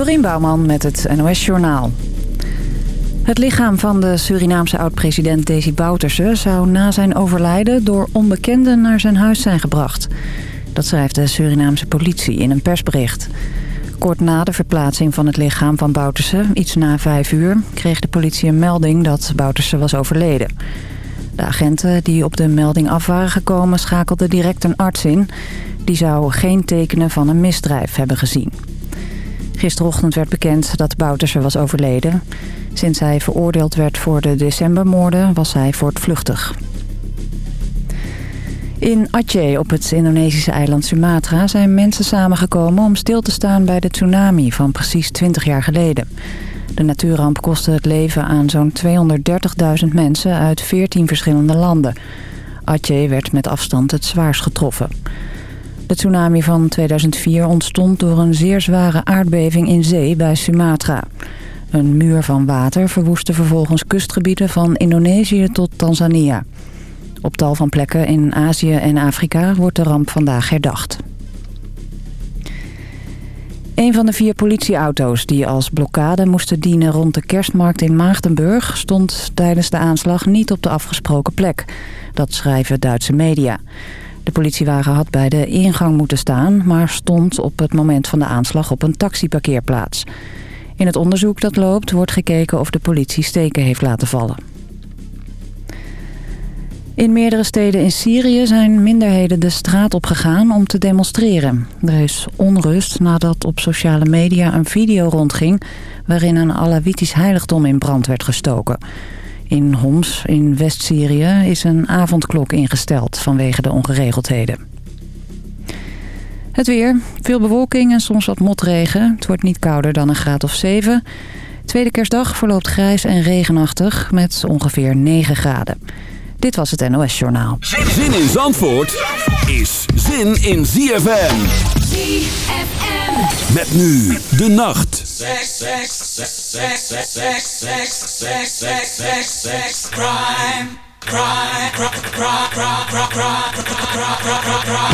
Dorien Bouwman met het NOS Journaal. Het lichaam van de Surinaamse oud-president Desi Bouterse... zou na zijn overlijden door onbekenden naar zijn huis zijn gebracht. Dat schrijft de Surinaamse politie in een persbericht. Kort na de verplaatsing van het lichaam van Bouterse, iets na vijf uur... kreeg de politie een melding dat Bouterse was overleden. De agenten die op de melding af waren gekomen schakelden direct een arts in. Die zou geen tekenen van een misdrijf hebben gezien. Gisterochtend werd bekend dat Bouterse was overleden. Sinds hij veroordeeld werd voor de decembermoorden was hij voortvluchtig. In Aceh op het Indonesische eiland Sumatra zijn mensen samengekomen om stil te staan bij de tsunami van precies 20 jaar geleden. De natuurramp kostte het leven aan zo'n 230.000 mensen uit 14 verschillende landen. Aceh werd met afstand het zwaarst getroffen. De tsunami van 2004 ontstond door een zeer zware aardbeving in zee bij Sumatra. Een muur van water verwoestte vervolgens kustgebieden van Indonesië tot Tanzania. Op tal van plekken in Azië en Afrika wordt de ramp vandaag herdacht. Een van de vier politieauto's die als blokkade moesten dienen rond de kerstmarkt in Maagdenburg... stond tijdens de aanslag niet op de afgesproken plek. Dat schrijven Duitse media. De politiewagen had bij de ingang moeten staan... maar stond op het moment van de aanslag op een taxiparkeerplaats. In het onderzoek dat loopt wordt gekeken of de politie steken heeft laten vallen. In meerdere steden in Syrië zijn minderheden de straat opgegaan om te demonstreren. Er is onrust nadat op sociale media een video rondging... waarin een Alawitisch heiligdom in brand werd gestoken. In Homs, in West-Syrië, is een avondklok ingesteld vanwege de ongeregeldheden. Het weer. Veel bewolking en soms wat motregen. Het wordt niet kouder dan een graad of 7. Tweede kerstdag verloopt grijs en regenachtig met ongeveer 9 graden. Dit was het NOS Journaal. Zin in Zandvoort is zin in ZFM. ZFM. Met nu de nacht. Sex, sex, sex, sex, sex, sex, sex, sex, sex, sex, sex, crime, crime, crime, crime, crime, crime, crime,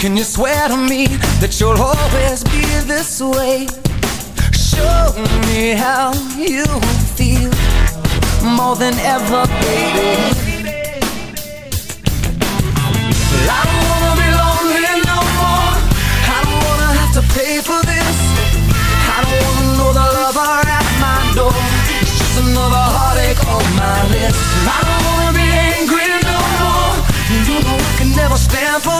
Can you swear to me that you'll always be this way? Show me how you feel More than ever, baby. I don't wanna be lonely no more. I don't wanna have to pay for this. I don't wanna know the lover at my door. It's just another heartache on my list. I don't wanna be angry no more. You know I can never stand for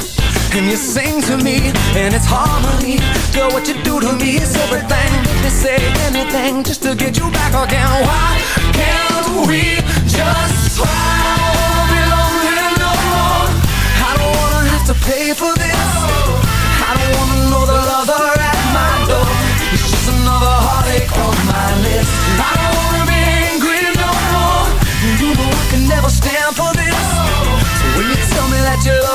And you sing to me, and it's harmony. Girl, what you do to me is everything. They say anything just to get you back again. Why can't we just try? I wanna be lonely no more. I don't wanna have to pay for this. I don't wanna know the lover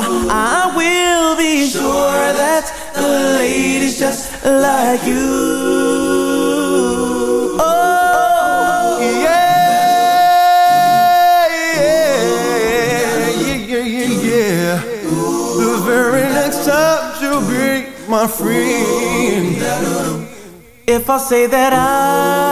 I will be sure that the lady's just like you. Oh, yeah, yeah, yeah, yeah. The very next time you'll my friend. If I say that I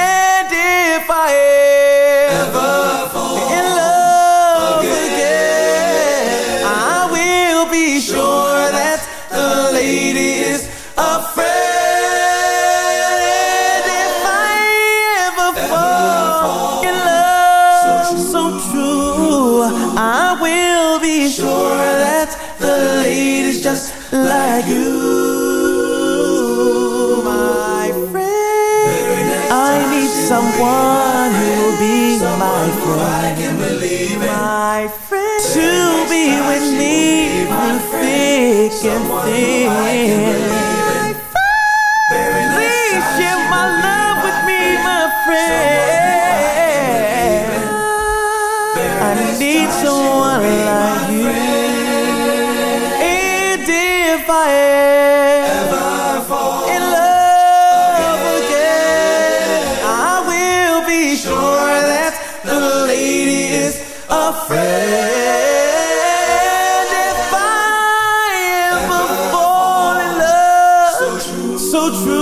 Like you. someone who'll be my friend. My friend to be with me through thick and thin. truth.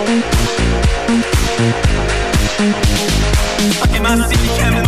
I'll find a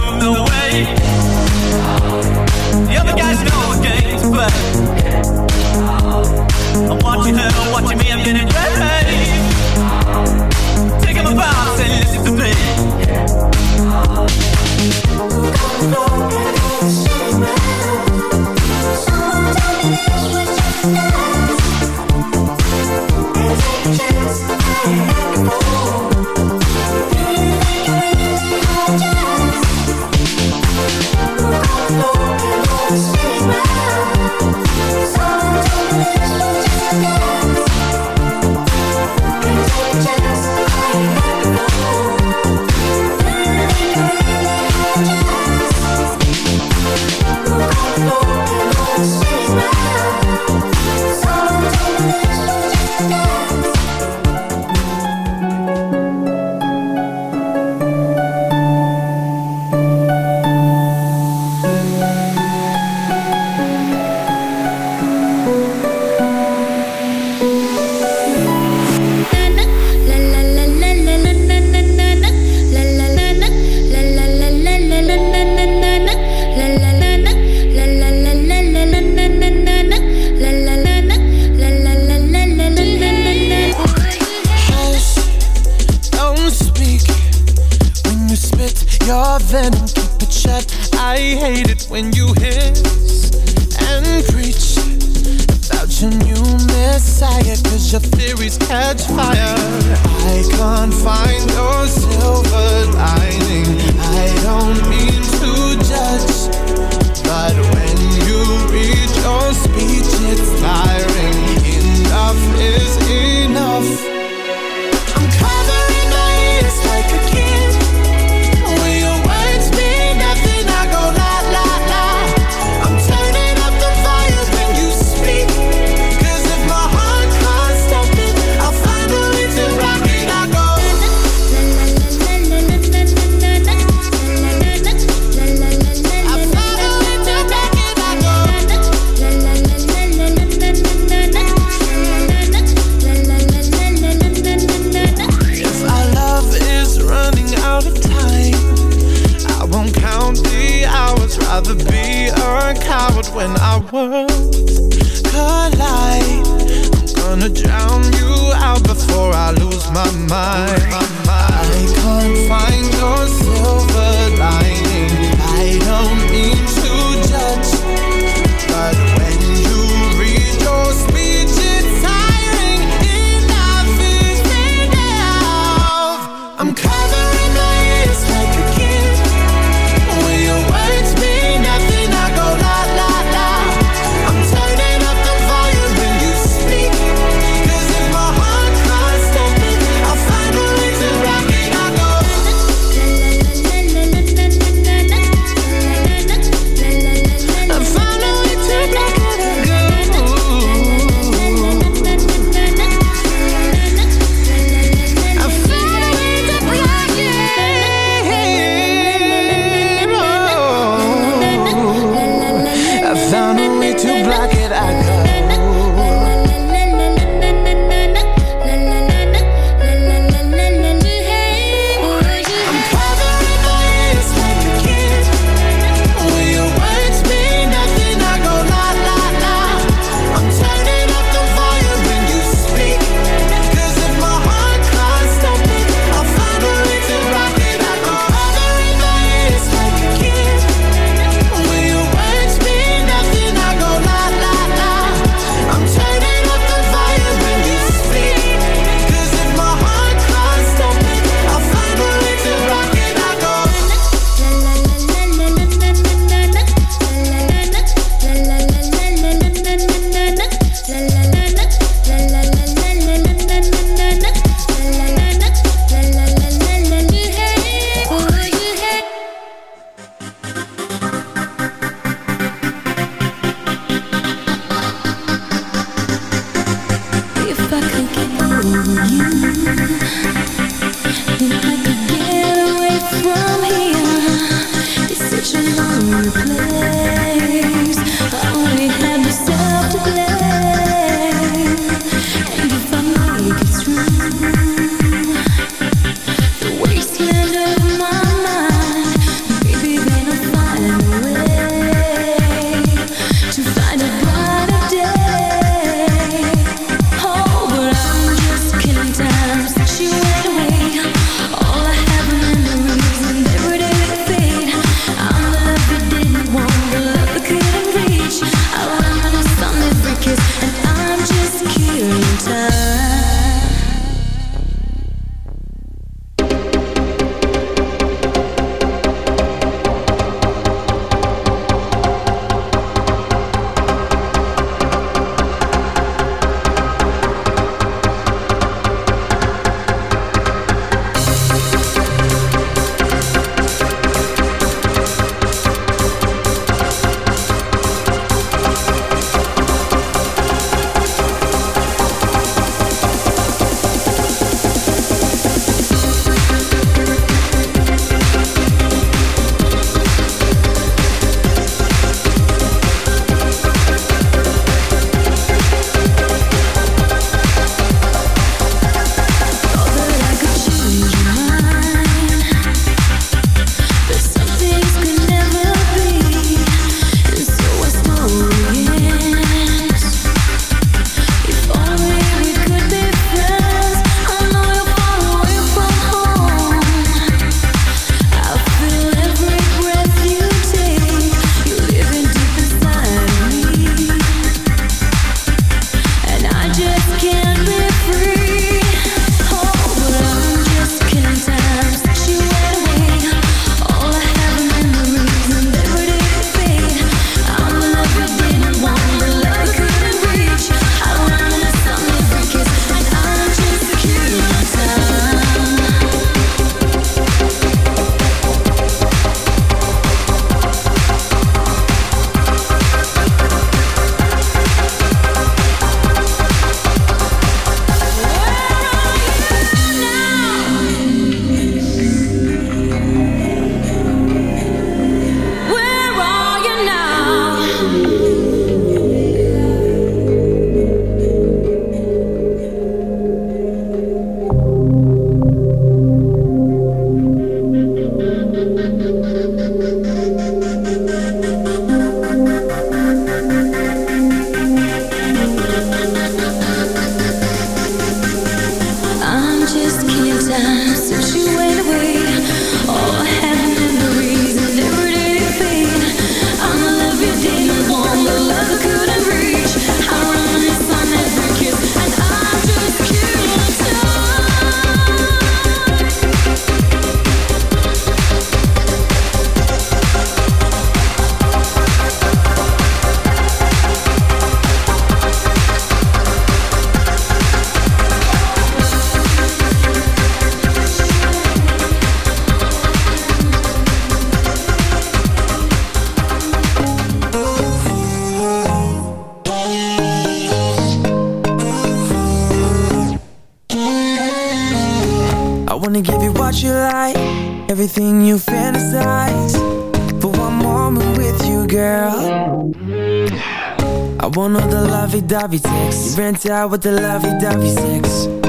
lovey-dovey rent out with the lovey-dovey sex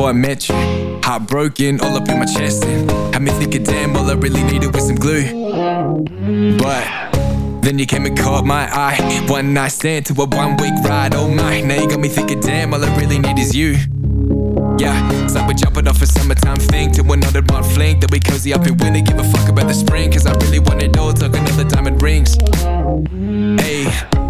before I met you. Heartbroken, all up in my chest. And had me thinking, damn, all I really needed was some glue. But then you came and caught my eye. One night stand to a one week ride. Oh my, now you got me thinking, damn, all I really need is you. Yeah, like we're jumping off a summertime thing to another one fling. Then we cozy up and winter, give a fuck about the spring. Cause I really want it all, talking all the diamond rings. Hey.